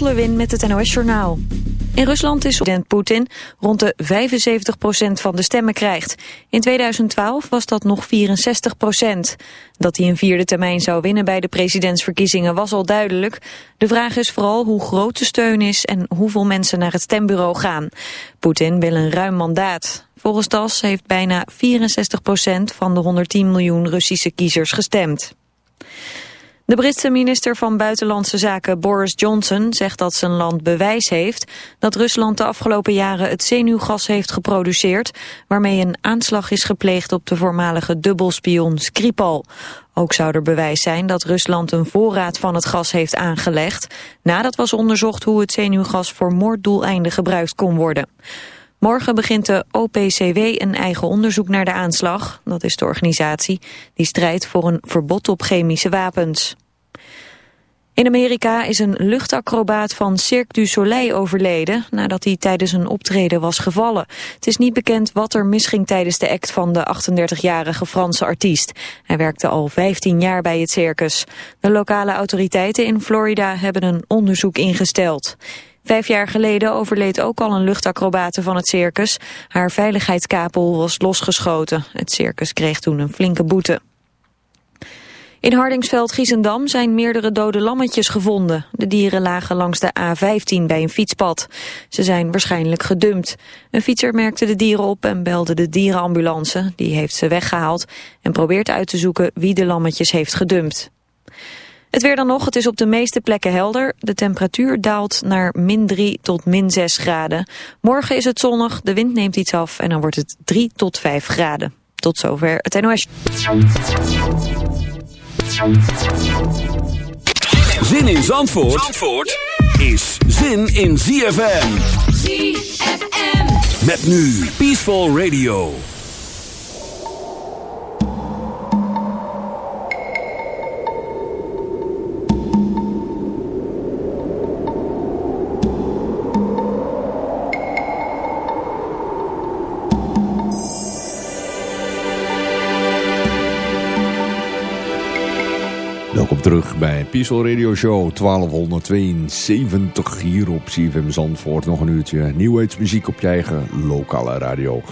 Lot met het NOS Journaal. In Rusland is president Poetin rond de 75% van de stemmen krijgt. In 2012 was dat nog 64% Dat hij een vierde termijn zou winnen bij de presidentsverkiezingen was al duidelijk. De vraag is vooral hoe groot de steun is en hoeveel mensen naar het stembureau gaan. Poetin wil een ruim mandaat. Volgens DAS heeft bijna 64% van de 110 miljoen Russische kiezers gestemd. De Britse minister van Buitenlandse Zaken Boris Johnson zegt dat zijn land bewijs heeft dat Rusland de afgelopen jaren het zenuwgas heeft geproduceerd waarmee een aanslag is gepleegd op de voormalige dubbelspion Skripal. Ook zou er bewijs zijn dat Rusland een voorraad van het gas heeft aangelegd nadat was onderzocht hoe het zenuwgas voor moorddoeleinden gebruikt kon worden. Morgen begint de OPCW een eigen onderzoek naar de aanslag. Dat is de organisatie die strijdt voor een verbod op chemische wapens. In Amerika is een luchtacrobaat van Cirque du Soleil overleden nadat hij tijdens een optreden was gevallen. Het is niet bekend wat er misging tijdens de act van de 38-jarige Franse artiest. Hij werkte al 15 jaar bij het circus. De lokale autoriteiten in Florida hebben een onderzoek ingesteld. Vijf jaar geleden overleed ook al een luchtacrobate van het circus. Haar veiligheidskapel was losgeschoten. Het circus kreeg toen een flinke boete. In Hardingsveld-Giezendam zijn meerdere dode lammetjes gevonden. De dieren lagen langs de A15 bij een fietspad. Ze zijn waarschijnlijk gedumpt. Een fietser merkte de dieren op en belde de dierenambulance. Die heeft ze weggehaald en probeert uit te zoeken wie de lammetjes heeft gedumpt. Het weer dan nog, het is op de meeste plekken helder. De temperatuur daalt naar min 3 tot min 6 graden. Morgen is het zonnig, de wind neemt iets af en dan wordt het 3 tot 5 graden. Tot zover het NOS. Zin in Zandvoort, Zandvoort is zin in ZFM. ZFM. Met nu Peaceful Radio. Terug bij Peaceful Radio Show 1272 hier op CFM Zandvoort. Nog een uurtje nieuwheidsmuziek op je eigen lokale radio.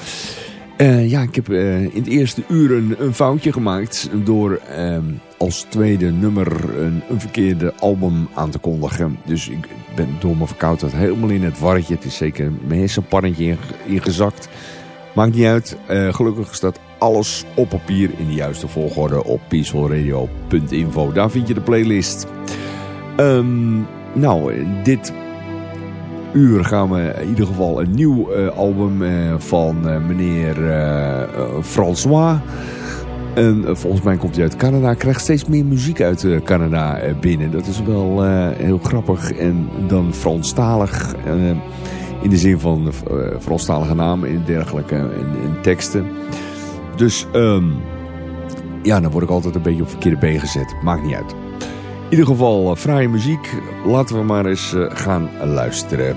Uh, ja, ik heb uh, in het eerste uur een, foutje gemaakt door uh, als tweede nummer een, verkeerde album aan te kondigen. Dus ik ben door mijn verkoudheid helemaal in het warretje. Het is zeker mijn hersenpannetje ingezakt. Maakt niet uit. Uh, gelukkig staat alles op papier in de juiste volgorde op peacefulradio.info. Daar vind je de playlist. Um, nou, dit uur gaan we in ieder geval een nieuw uh, album uh, van uh, meneer François. En volgens mij komt hij uit Canada. Krijgt steeds meer muziek uit Canada binnen. Dat is wel heel grappig. En dan Franstalig. in de zin van Franstalige namen en dergelijke. En, teksten. Dus um, ja, dan word ik altijd een beetje op verkeerde been gezet. Maakt niet uit. In ieder geval, uh, fraaie muziek. Laten we maar eens uh, gaan luisteren.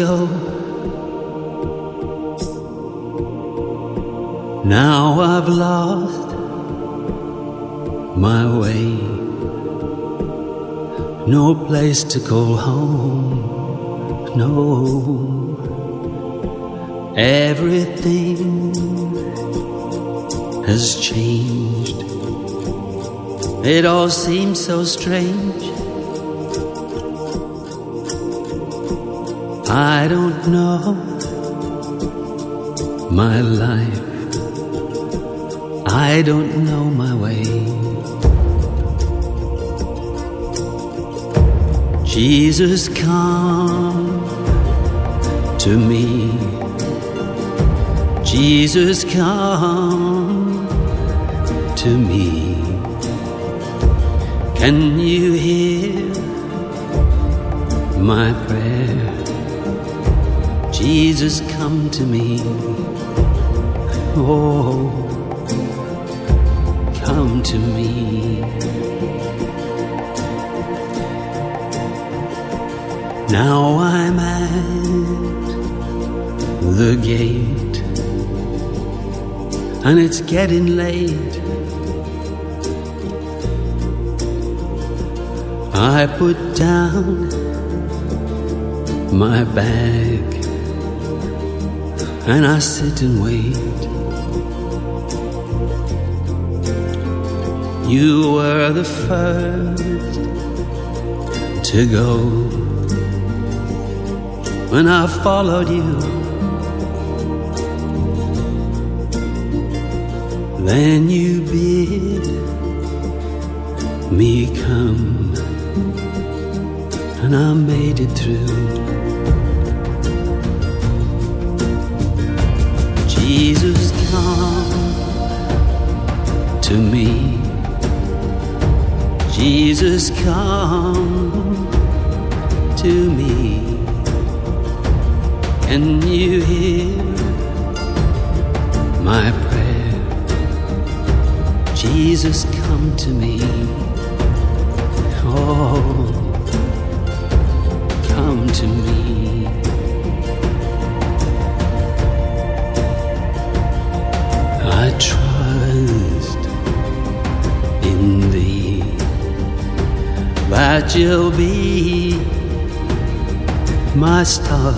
go, now I've lost my way. No place to call home, no. Everything has changed. It all seems so strange. I don't know my life. I don't know my way. Jesus, come to me. Jesus, come to me. Can you hear my prayer? Jesus, come to me. Oh, come to me. Now I'm at the gate, and it's getting late. I put down my bag and I sit and wait. You were the first to go when I followed you. Then you bid me come, and I made it through. Jesus, come to me. Can you hear you'll be my star.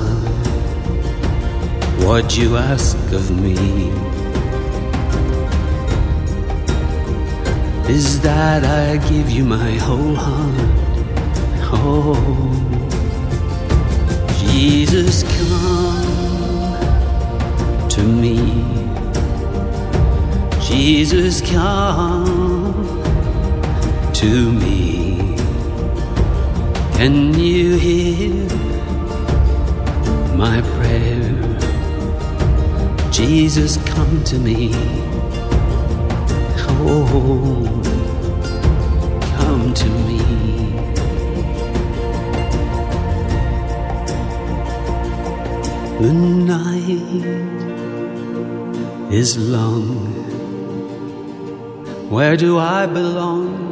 What you ask of me is that I give you my whole heart. Oh, Jesus, come to me. Jesus, come to me. Can you hear my prayer? Jesus, come to me. Oh, come to me. The night is long. Where do I belong?